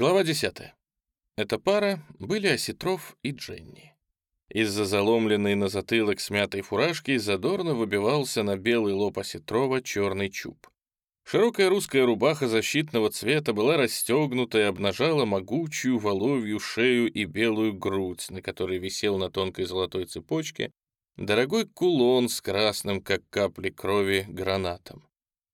Глава 10. Эта пара были Осетров и Дженни. Из-за заломленной на затылок смятой фуражки задорно выбивался на белый лоб Осетрова черный чуб. Широкая русская рубаха защитного цвета была расстегнута и обнажала могучую воловью шею и белую грудь, на которой висел на тонкой золотой цепочке дорогой кулон с красным, как капли крови, гранатом.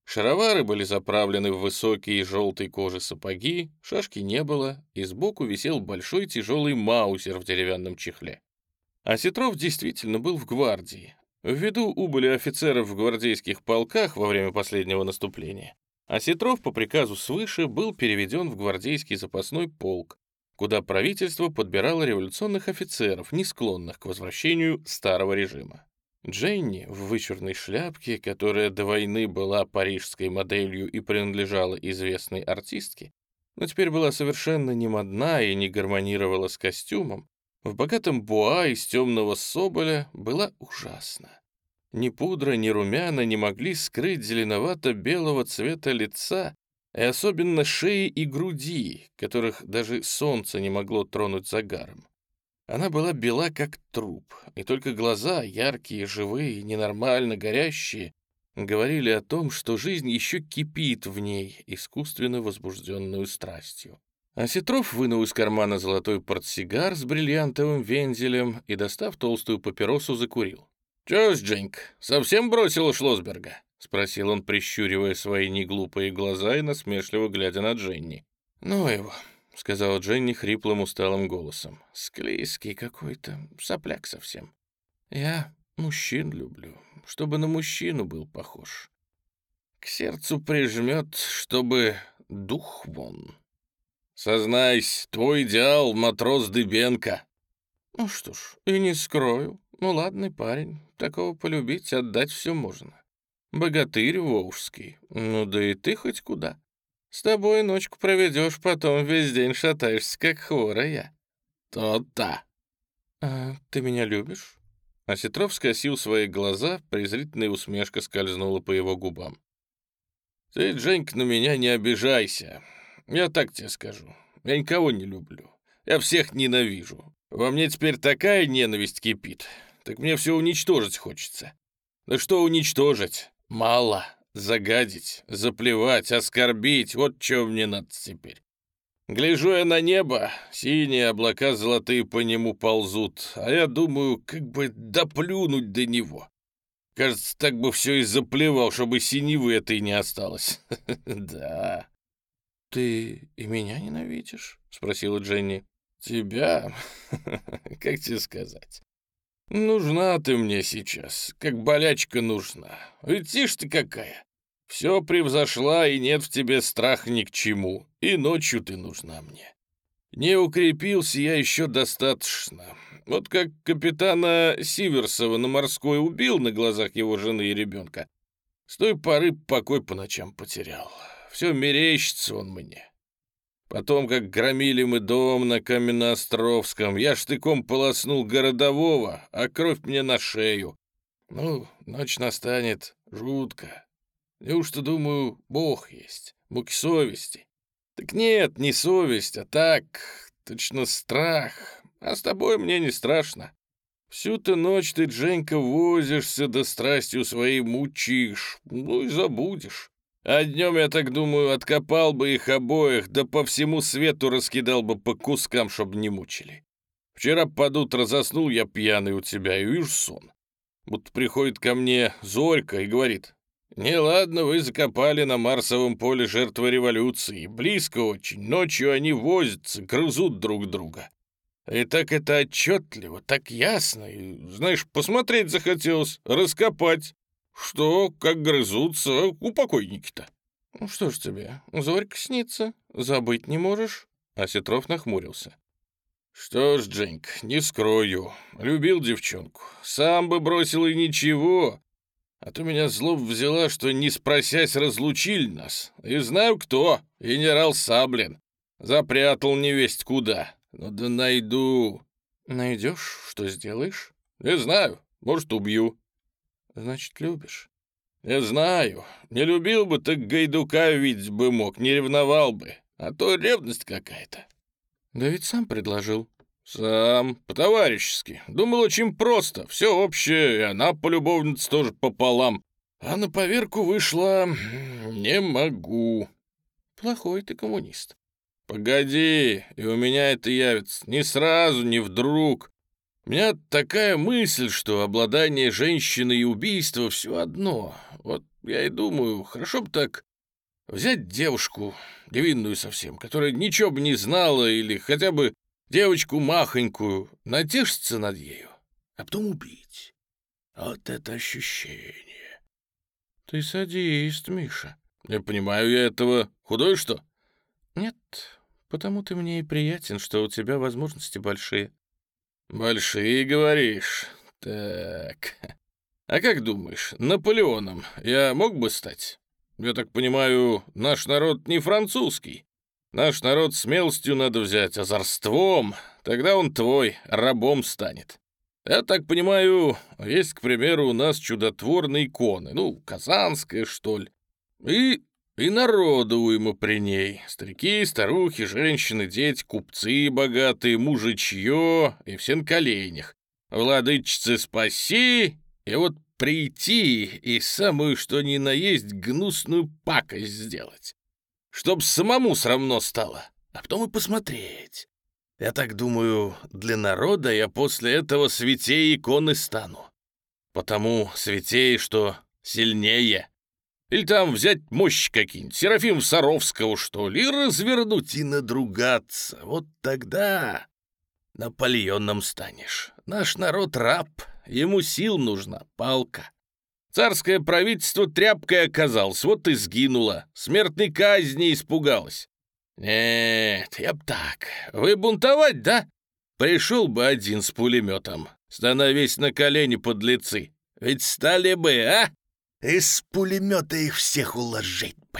Шаровары были заправлены в высокие желтой кожи сапоги, шашки не было, и сбоку висел большой тяжелый маузер в деревянном чехле. А Сетров действительно был в гвардии, Ввиду убыли офицеров в гвардейских полках во время последнего наступления, Осетров по приказу свыше был переведен в гвардейский запасной полк, куда правительство подбирало революционных офицеров, не склонных к возвращению старого режима. Дженни в вычурной шляпке, которая до войны была парижской моделью и принадлежала известной артистке, но теперь была совершенно не модна и не гармонировала с костюмом, в богатом буа из темного соболя была ужасна. Ни пудра, ни румяна не могли скрыть зеленовато-белого цвета лица и особенно шеи и груди, которых даже солнце не могло тронуть загаром. Она была бела, как труп, и только глаза, яркие, живые, ненормально горящие, говорили о том, что жизнь еще кипит в ней, искусственно возбужденную страстью. А Сетров вынул из кармана золотой портсигар с бриллиантовым вензелем и, достав толстую папиросу, закурил. «Чё ж, совсем бросил Шлосберга?» — спросил он, прищуривая свои неглупые глаза и насмешливо глядя на Дженни. «Ну его», — сказала Дженни хриплым усталым голосом. «Склейский какой-то, сопляк совсем. Я мужчин люблю, чтобы на мужчину был похож. К сердцу прижмет, чтобы дух вон». Сознайся, твой идеал — матрос Дыбенко. Ну что ж, и не скрою. Ну ладный парень, такого полюбить, отдать все можно. Богатырь волжский, ну да и ты хоть куда. С тобой ночку проведешь, потом весь день шатаешься, как хворая. То-то. А ты меня любишь? Осетров скосил свои глаза, презрительная усмешка скользнула по его губам. «Ты, Дженька, на меня не обижайся. Я так тебе скажу. Я никого не люблю. Я всех ненавижу. Во мне теперь такая ненависть кипит. Так мне все уничтожить хочется. Да что уничтожить? Мало. Загадить, заплевать, оскорбить. Вот что мне надо теперь. Гляжу я на небо, синие облака золотые по нему ползут, а я думаю, как бы доплюнуть до него. Кажется, так бы все и заплевал, чтобы синевы этой не осталось. Да. «Ты и меня ненавидишь?» — спросила Дженни. «Тебя? Как тебе сказать? Нужна ты мне сейчас, как болячка нужна. Ведь ты какая. Все превзошла, и нет в тебе страха ни к чему. И ночью ты нужна мне. Не укрепился я еще достаточно. Вот как капитана Сиверсова на морской убил на глазах его жены и ребенка. С той поры покой по ночам потерял. Все мерещится он мне. Потом, как громили мы дом на Каменноостровском, я штыком полоснул городового, а кровь мне на шею. Ну, ночь настанет жутко. Неужто, думаю, Бог есть, муки совести? Так нет, не совесть, а так, точно страх. А с тобой мне не страшно. Всю ты ночь ты, Дженька, возишься, да страстью своей мучишь, ну и забудешь. А днем, я так думаю, откопал бы их обоих, да по всему свету раскидал бы по кускам, чтобы не мучили. Вчера под утро заснул я пьяный у тебя и вижу сон. Будто приходит ко мне Зорька и говорит, «Неладно, вы закопали на Марсовом поле жертвы революции. Близко очень. Ночью они возятся, грызут друг друга. И так это отчетливо, так ясно. И, знаешь, посмотреть захотелось, раскопать. «Что, как грызутся у покойники-то?» «Ну что ж тебе, Зорька снится, забыть не можешь?» Осетров нахмурился. «Что ж, Дженьк, не скрою, любил девчонку. Сам бы бросил и ничего. А то меня злоб взяла, что, не спросясь, разлучили нас. И знаю кто, генерал Саблин. Запрятал невесть куда. Ну да найду». «Найдешь, что сделаешь?» «Не знаю, может, убью». Значит, любишь? Я знаю. Не любил бы, так Гайдука видеть бы мог, не ревновал бы. а то ревность какая-то». «Да ведь сам предложил». «Сам, по-товарищески. Думал, очень просто. Все общее, и она полюбовница тоже пополам. А на поверку вышла... не могу». «Плохой ты коммунист». «Погоди, и у меня это явится. Не сразу, не вдруг. У меня такая мысль, что обладание женщиной и убийство все одно. Вот я и думаю, хорошо бы так взять девушку, невинную совсем, которая ничего бы не знала, или хотя бы девочку махонькую, натешиться над ею, а потом убить. Вот это ощущение. Ты садист, Миша. Не понимаю я этого. Худой что? Нет, потому ты мне и приятен, что у тебя возможности большие. Большие, говоришь? Так. А как думаешь, Наполеоном я мог бы стать? Я так понимаю, наш народ не французский. Наш народ смелостью надо взять, озорством. Тогда он твой, рабом станет. Я так понимаю, есть, к примеру, у нас чудотворные иконы, ну, казанская, что ли. И и народу уйма при ней. Старики, старухи, женщины, дети, купцы богатые, мужичье и все на коленях. Владычицы, спаси! И вот прийти и самую что ни на есть гнусную пакость сделать. Чтоб самому срамно стало, а потом и посмотреть. Я так думаю, для народа я после этого святей иконы стану. Потому святей, что сильнее — или там взять мощь какие-нибудь, Серафим Саровского, что ли, и развернуть и надругаться. Вот тогда Наполеоном станешь. Наш народ раб, ему сил нужна, палка. Царское правительство тряпкой оказалось, вот и сгинуло. Смертной казни испугалось. Нет, я б так. Вы бунтовать, да? Пришел бы один с пулеметом. Становись на колени, подлецы. Ведь стали бы, а? Из пулемета их всех уложить бы.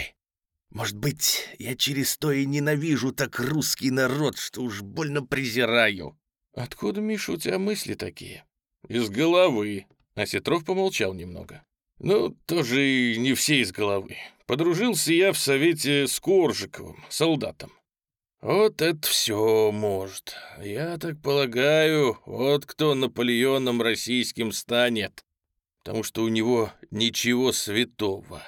Может быть, я через то и ненавижу так русский народ, что уж больно презираю. Откуда, Миша, у тебя мысли такие? Из головы. Осетров помолчал немного. Ну, тоже не все из головы. Подружился я в совете с Коржиковым, солдатом. Вот это все может. Я так полагаю, вот кто Наполеоном российским станет потому что у него ничего святого.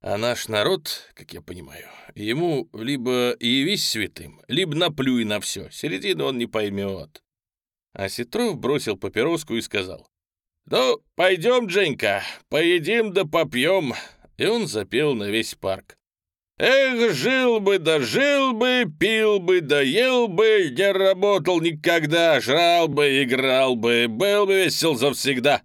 А наш народ, как я понимаю, ему либо явись святым, либо наплюй на все, середину он не поймет. А бросил папироску и сказал, «Ну, пойдем, Дженька, поедим да попьем». И он запел на весь парк. Эх, жил бы да жил бы, пил бы да ел бы, не работал никогда, жрал бы, играл бы, был бы весел завсегда.